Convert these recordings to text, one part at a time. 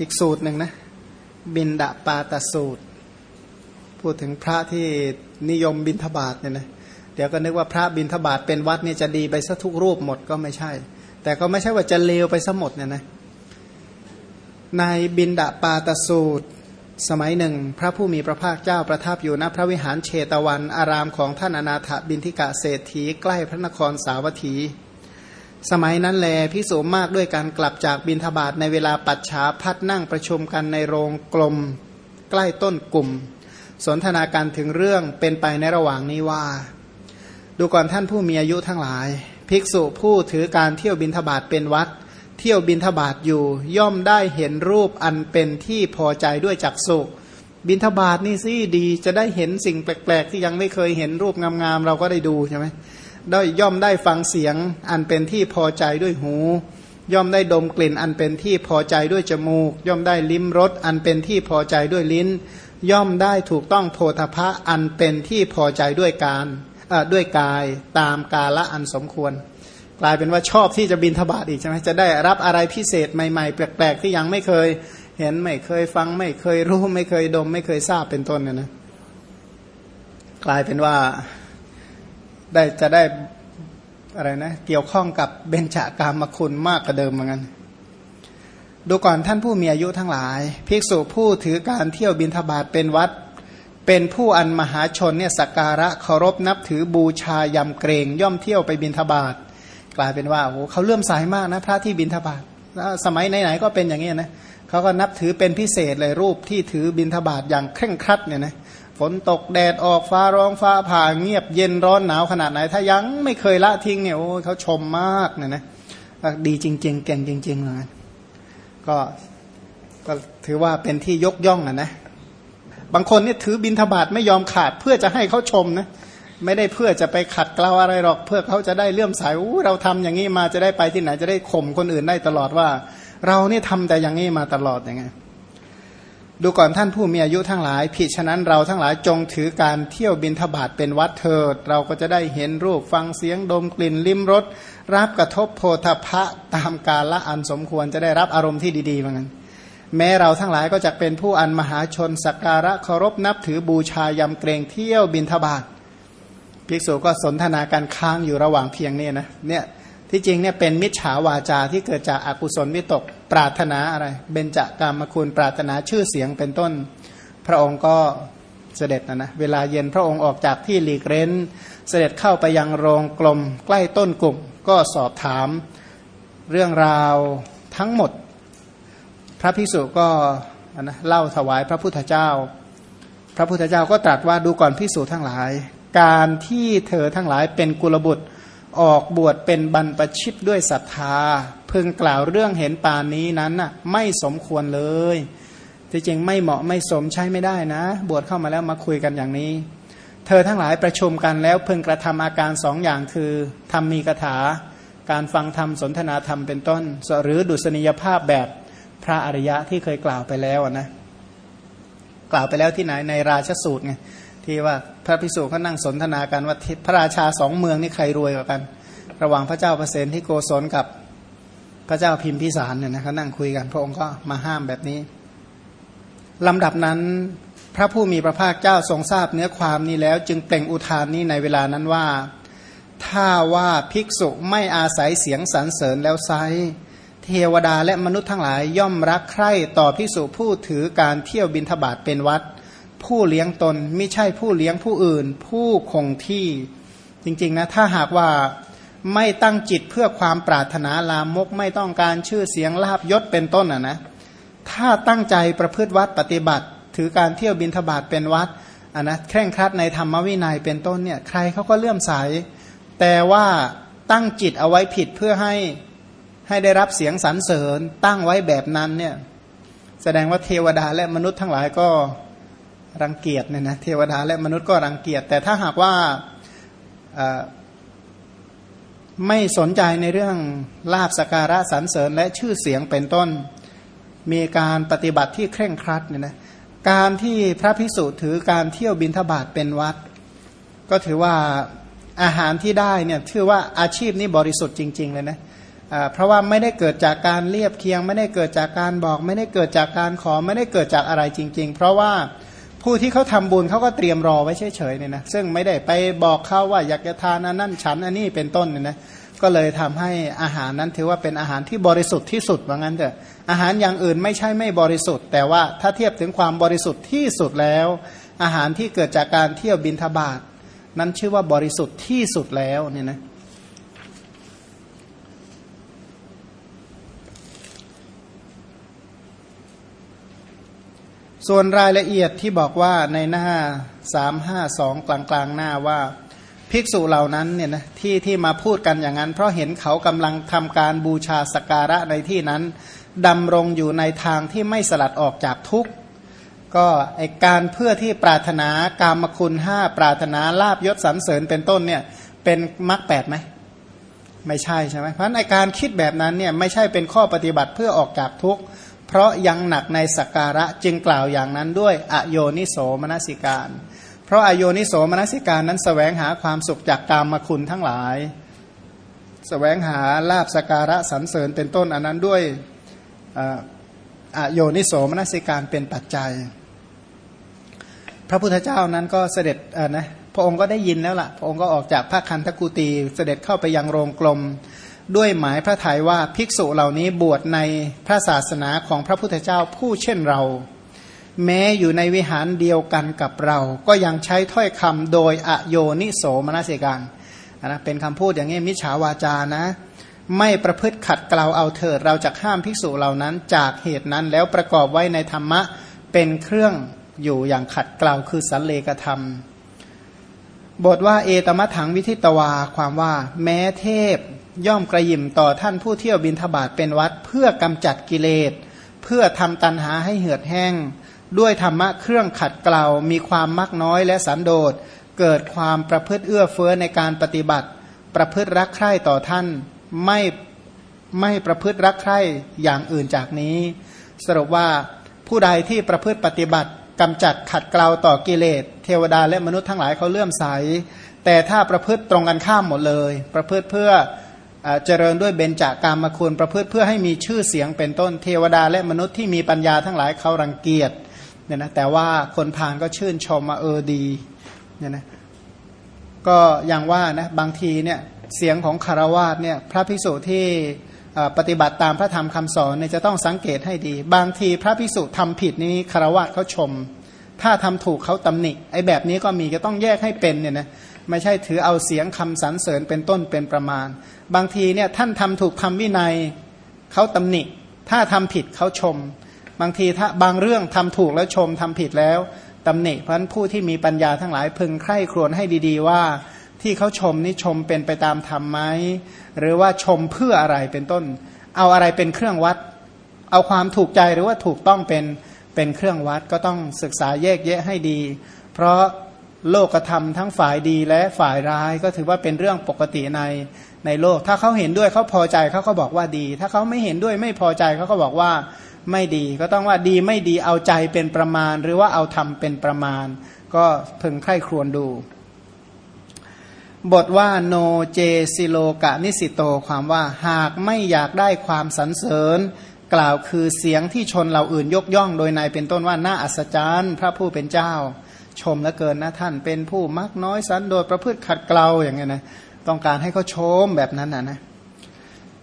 อีกสูตรหนึ่งนะ บินดาปาตสูตร พูดถึงพระที่นิยมบินทบาทเนี่ยนะเดี๋ยวก็นึกว่าพระบินทบาทเป็นวัดเนี่ยจะดีไปซะทุกรูปหมดก็ไม่ใช่ แต่ก็ไม่ใช่ว่าจะเลวไปซะหมดเนี่ยนะในบินดาปาตสูตร สมัยหนึ่ง พระผู้มีพระภาคเจ้าประทับอยู่ณพระวิหารเชตวัน อารามของท่านอนาถบินทิกะเศรษฐีใกล้พระนครสาวัตถี สมัยนั้นแลพิสูมากด้วยการกลับจากบินทบาทในเวลาปัจฉาพัดนั่งประชุมกันในโรงกลมใกล้ต้นกลุ่ม สนทนาการถึงเรื่องเป็นไปในระหว่างนี้ว่า ดูก่อนท่านผู้มีอายุทั้งหลาย ภิกษุผู้ถือการเที่ยวบินทบาทเป็นวัด เที่ยวบินทบาทอยู่ ย่อมได้เห็นรูปอันเป็นที่พอใจด้วยจักสุบินทบาทนี่สิดีจะได้เห็นสิ่งแปลก ๆ ที่ยังไม่เคยเห็นรูปงามๆเราก็ได้ดูใช่ไหม ได้ย่อมได้ฟังเสียงอันเป็นที่พอใจด้วยหู ย่อมได้ดมกลิ่นอันเป็นที่พอใจด้วยจมูก ย่อมได้ลิ้มรสอันเป็นที่พอใจด้วยลิ้น ย่อมได้ถูกต้องโพธพะอันเป็นที่พอใจด้วยการด้วยกายตามกาละอันสมควร กลายเป็นว่าชอบที่จะบินทบาทอีกใช่ไหมจะได้รับอะไรพิเศษใหม่ๆ แปลกๆ ที่ยังไม่เคยเห็นไม่เคยฟังไม่เคยรู้ไม่เคยดม ไม่เคยทราบเป็นต้นเนี่ยนะกลายเป็นว่า ได้จะได้อะไรนะ เกี่ยวข้องกับเบญจากามคุณมากกว่าเดิมเหมือนกันดูก่อนท่านผู้มีอายุทั้งหลาย ภิกษุผู้ถือการเที่ยวบินทบาทเป็นวัด เป็นผู้อันมหาชนเนี่ยสักการะเคารพนับถือบูชายำเกรงย่อมเที่ยวไปบินทบาทกลายเป็นว่าโอ้เขาเลื่อมสายมากนะพระที่บินทบาทสมัยไหนๆก็เป็นอย่างนี้นะเขาก็นับถือเป็นพิเศษเลยรูปที่ถือบินทบาทอย่างเคร่งครัดเนี่ยนะ ฝนตกแดดออกฟ้าร้องฟ้าผ่าเงียบเย็นร้อนหนาวขนาดไหน ถ้ายังไม่เคยละทิ้งเนี่ยโอ้เขาชมมากเนี่ยนะดีจริง ๆ เก่งจริงๆเลยก็ก็ถือว่าเป็นที่ยกย่องอะนะบางคนเนี่ยถือบินทบาทไม่ยอมขาดเพื่อจะให้เขาชมนะไม่ได้เพื่อจะไปขัดเกลาอะไรหรอกเพื่อเขาจะได้เลื่อมสายอู้เราทำอย่างนี้มาจะได้ไปที่ไหนจะได้ข่มคนอื่นได้ตลอดว่า เรานี่ทำแต่อย่างนี้มาตลอดอย่างไง ดูก่อนท่านผู้มีอายุทั้งหลายผิดฉะนั้นเราทั้งหลายจงถือการเที่ยวบินทบาทเป็นวัดเถิด เราก็จะได้เห็นรูปฟังเสียงดมกลิ่นลิ้มรสรับกระทบโพธพะตามกาลละอันสมควรจะได้รับอารมณ์ที่ดีๆเหมือนกันแม้เราทั้งหลายก็จะเป็นผู้อันมหาชนสักการะเคารพนับถือบูชายำเกรงเที่ยวบินทบาทภิกษุก็สนทนาการค้างอยู่ระหว่างเพียงนี้นะเนี่ย ที่จริงเนี่ยเป็นมิจฉาวาจาที่เกิดจากอากุศลวิตกปรารถนาอะไร เบญจากามคุณปรารถนาชื่อเสียงเป็นต้น พระองค์ก็เสด็จนะนะเวลาเย็นพระองค์ออกจากที่หลีกเร้น เสด็จเข้าไปยังโรงกลมใกล้ต้นกลุ่ม ก็สอบถามเรื่องราวทั้งหมด พระภิกษุก็นะเล่าถวายพระพุทธเจ้า พระพุทธเจ้าก็ตรัสว่าดูก่อนภิกษุทั้งหลาย การที่เธอทั้งหลายเป็นกุลบุตร ออกบวชเป็นบรรปชิตด้วยศรัทธาพึงกล่าวเรื่องเห็นป่านนี้นั้นน่ะไม่สมควรเลยที่จริงไม่เหมาะไม่สมใช้ไม่ได้นะ บวชเข้ามาแล้วมาคุยกันอย่างนี้ เธอทั้งหลายประชุมกันแล้วพึงกระทำอาการสองอย่างคือทำมีกถา การฟังธรรมสนทนาธรรมเป็นต้น หรือดุษณียภาพแบบพระอริยะที่เคยกล่าวไปแล้วนะกล่าวไปแล้วที่ไหนในราชสูตรไงที่ว่า พระพิสุเขานั่งสนทนากันว่าพระราชาสองเมืองนี่ใครรวยกว่ากัน ระหว่างพระเจ้าเปรตที่โกศลกับพระเจ้าพิมพิสารเนี่ยนะเขานั่งคุยกัน พระองค์ก็มาห้ามแบบนี้ลำดับนั้นพระผู้มีพระภาคเจ้าทรงทราบเนื้อความนี้แล้ว จึงเปล่งอุทานนี้ในเวลานั้นว่า ถ้าว่าภิกษุไม่อาศัยเสียงสรรเสริญแล้วไซเทวดาและมนุษย์ทั้งหลายย่อมรักใคร่ต่อภิกษุผู้ถือการเที่ยวบินทบาทเป็นวัด ผู้เลี้ยงตนไม่ใช่ผู้เลี้ยงผู้อื่น ผู้คงที่จริงๆนะถ้าหากว่าไม่ตั้งจิตเพื่อความปรารถนาลามกไม่ต้องการชื่อเสียงลาบยศเป็นต้นอะนะถ้าตั้งใจประพฤติวัดปฏิบัติ ถือการเที่ยวบินทบาทเป็นวัดอะนะแข่งครัดในธรรมวินัยเป็นต้นเนี่ยใครเขาก็เลื่อมใส แต่ว่าตั้งจิตเอาไว้ผิดเพื่อให้ให้ได้รับเสียงสรรเสริญตั้งไว้แบบนั้นเนี่ยแสดงว่าเทวดาและมนุษย์ทั้งหลายก็ รังเกียจเนี่ยนะเทวดาและมนุษย์ก็รังเกียจแต่ถ้าหากว่าไม่สนใจในเรื่องลาบสการะสรรเสริญและชื่อเสียงเป็นต้น มีการปฏิบัติที่เคร่งครัดเนี่ยนะการที่พระพิสุถือการเที่ยวบินทบาทเป็นวัด ก็ถือว่าอาหารที่ได้เนี่ยถือว่าอาชีพนี้บริสุทธิ์จริง ๆ เลยนะเพราะว่าไม่ได้เกิดจากการเรียบเคียง ไม่ได้เกิดจากการบอก ไม่ได้เกิดจากการขอไม่ได้เกิดจากอะไรจริง ๆ เพราะว่า ผู้ที่เขาทำบุญเขาก็เตรียมรอไว้เฉยๆเนี่ยนะซึ่งไม่ได้ไปบอกเขาว่าอยากจะทานอันนั่นฉันอันนี้เป็นต้นเนี่ยนะก็เลยทำให้อาหารนั้นถือว่าเป็นอาหารที่บริสุทธิ์ที่สุดว่างั้นเถอะอาหารอย่างอื่นไม่ใช่ไม่บริสุทธิ์ แต่ว่าถ้าเทียบถึงความบริสุทธิ์ที่สุดแล้ว อาหารที่เกิดจากการเที่ยวบินทบาทนั้นชื่อว่าบริสุทธิ์ที่สุดแล้วเนี่ยนะ ส่วนรายละเอียดที่บอกว่าในหน้าสามห้าสองกลางกลางหน้าว่า ภิกษุเหล่านั้นเนี่ยนะที่ที่มาพูดกันอย่างนั้น เพราะเห็นเขากำลังทำการบูชาสการะในที่นั้นดำรงอยู่ในทางที่ไม่สลัดออกจากทุกข์ก็ไอการเพื่อที่ปรารถนากามคุณห้าปรารถนาลาบยศสรรเสริญเป็นต้นเนี่ยเป็นมรรคแปดไหมไม่ใช่ใช่ไหมเพราะในการคิดแบบนั้นเนี่ยไม่ใช่เป็นข้อปฏิบัติเพื่อออกจากทุกข์ เพราะยังหนักในสักการะจึงกล่าวอย่างนั้นด้วยอโยนิโสมนสิการ เพราะอโยนิโสมนสิการนั้นสแสวงหาความสุขจากกามคุณทั้งหลายสแสวงหาลาบสการะสรรเสริญเป็นต้นอันนั้นด้วยอโยนิโสมนสิการเป็นปัจจัย พระพุทธเจ้านั้นก็เสด็จนะพระองค์ก็ได้ยินแล้วละ่ะ พระองค์ก็ออกจากพระคันธกุตีเสด็จเข้าไปยังโรงกลม ด้วยหมายพระทัยว่าภิกษุเหล่านี้บวชในพระศาสนาของพระพุทธเจ้าผู้เช่นเรา แม้อยู่ในวิหารเดียวกันกับเรา ก็ยังใช้ถ้อยคำโดยอโยนิโสมนสิการนะเป็นคำพูดอย่างนี้มิจฉาวาจานะ ไม่ประพฤติขัดเกลาเอาเถิดเราจะห้ามภิกษุเหล่านั้นจากเหตุนั้นแล้วประกอบไว้ในธรรมะเป็นเครื่องอยู่อย่างขัดเกลาคือสันเลกธรรมบทว่าเอตมะถังวิทิตวาความว่า แม้เทพ ย่อมกระยิมต่อท่านผู้เที่ยวบินทบาทเป็นวัด เพื่อกำจัดกิเลส เพื่อทำตันหาให้เหือดแห้ง ด้วยธรรมะเครื่องขัดเกลามีความมักน้อยและสันโดษ เกิดความประพฤติเอื้อเฟื้อในการปฏิบัติ ประพฤติรักใคร่ต่อท่านไม่ไม่ประพฤติรักใคร่อย่างอื่นจากนี้ สรุปว่าผู้ใดที่ประพฤติปฏิบัติกำจัดขัดเกลาต่อกิเลส เทวดาและมนุษย์ทั้งหลายเขาเลื่อมใส แต่ถ้าประพฤติตรงกันข้ามหมดเลย ประพฤติเพื่อ เจริญด้วยเบญจากามคุณประพฤติเพื่อให้มีชื่อเสียงเป็นต้นเทวดาและมนุษย์ที่มีปัญญาทั้งหลายเขารังเกียจเนี่ยนะแต่ว่าคนพานก็ชื่นชมมาเออดีเนี่ยนะก็อย่างว่านะบางทีเนี่ยเสียงของคารวาสเนี่ยพระภิกษุที่ปฏิบัติตามพระธรรมคำสอนเนี่ยจะต้องสังเกตให้ดี บางทีพระภิกษุทำผิดนี้คารวาสเขาชม ถ้าทำถูกเขาตำหนิไอ้แบบนี้ก็มีก็ต้องแยกให้เป็นเนี่ยนะ ไม่ใช่ถือเอาเสียงคำสรรเสริญเป็นต้นเป็นประมาณ บางทีเนี่ยท่านทำถูกทำวินัยเขาตำหนิ ถ้าทำผิดเขาชม บางทีถ้าบางเรื่องทำถูกแล้วชมทำผิดแล้วตำหนิ เพราะนั้นผู้ที่มีปัญญาทั้งหลายพึงใคร่ครวญให้ดีๆว่า ที่เขาชมนี่ชมเป็นไปตามธรรมไหมหรือว่าชมเพื่ออะไรเป็นต้น เอาอะไรเป็นเครื่องวัด เอาความถูกใจหรือว่าถูกต้องเป็นเป็นเครื่องวัดก็ต้องศึกษาแยกแยะให้ดี เพราะ โลกธรรมทั้งฝ่ายดีและฝ่ายร้ายก็ถือว่าเป็นเรื่องปกติในในโลก ถ้าเขาเห็นด้วยเขาพอใจเขาก็บอกว่าดี ถ้าเขาไม่เห็นด้วยไม่พอใจเขาก็บอกว่าไม่ดี ก็ต้องว่าดีไม่ดีเอาใจเป็นประมาณ หรือว่าเอาธรรมเป็นประมาณ ก็พึงใคร่ครวญดู บทว่าโนเจสิโลกะนิสิโตความว่าหากไม่อยากได้ความสรรเสริญ กล่าวคือเสียงที่ชนเหล่าอื่นยกย่องโดยในเป็นต้นว่าน่าอัศจรรย์พระผู้เป็นเจ้า ชมเหลือเกินนะท่านเป็นผู้มักน้อยสันโดษประพฤติขัดเกลาอย่างเงี้ยนะต้องการให้เขาชมแบบนั้นนะนะ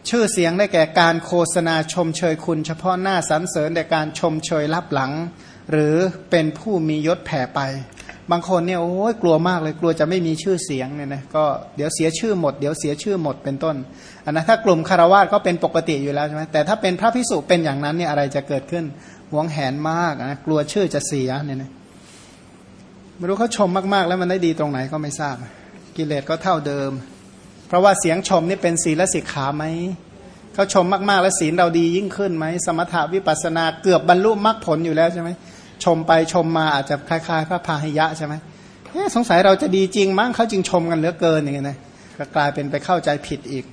ชื่อเสียงได้แก่การโฆษณาชมเชยคุณ เฉพาะหน้าสรรเสริญแต่การชมเชยรับหลัง หรือเป็นผู้มียศแผ่ไป บางคนเนี่ยโอ้ยกลัวมากเลยกลัวจะไม่มีชื่อเสียงเนี่ยนะก็เดี๋ยวเสียชื่อหมดเดี๋ยวเสียชื่อหมดเป็นต้นอันนะถ้ากลุ่มคารวาสก็เป็นปกติอยู่แล้วใช่ไหมแต่ถ้าเป็นพระพิสุเป็นอย่างนั้นเนี่ยอะไรจะเกิดขึ้นหวงแหนมากนะกลัวชื่อจะเสียเนี่ยนะ ไม่รู้เขาชมมาก ๆ แล้วมันได้ดีตรงไหนก็ไม่ทราบ กิเลสก็เท่าเดิม เพราะว่าเสียงชมนี่เป็นศีลสิกขาไหมเขาชมมาก ๆ แล้วศีลเราดียิ่งขึ้นไหมสมถาวิปัสนาเกือบบรรลุมรรคผลอยู่แล้วใช่ไหมชมไปชมมาอาจจะคล้าย ๆ พระพาหิยะใช่ไหมสงสัยเราจะดีจริงมั้งเขาจึงชมกันเหลือเกินอย่างเงี้ยนะก็กลายเป็นไปเข้าใจผิดอีก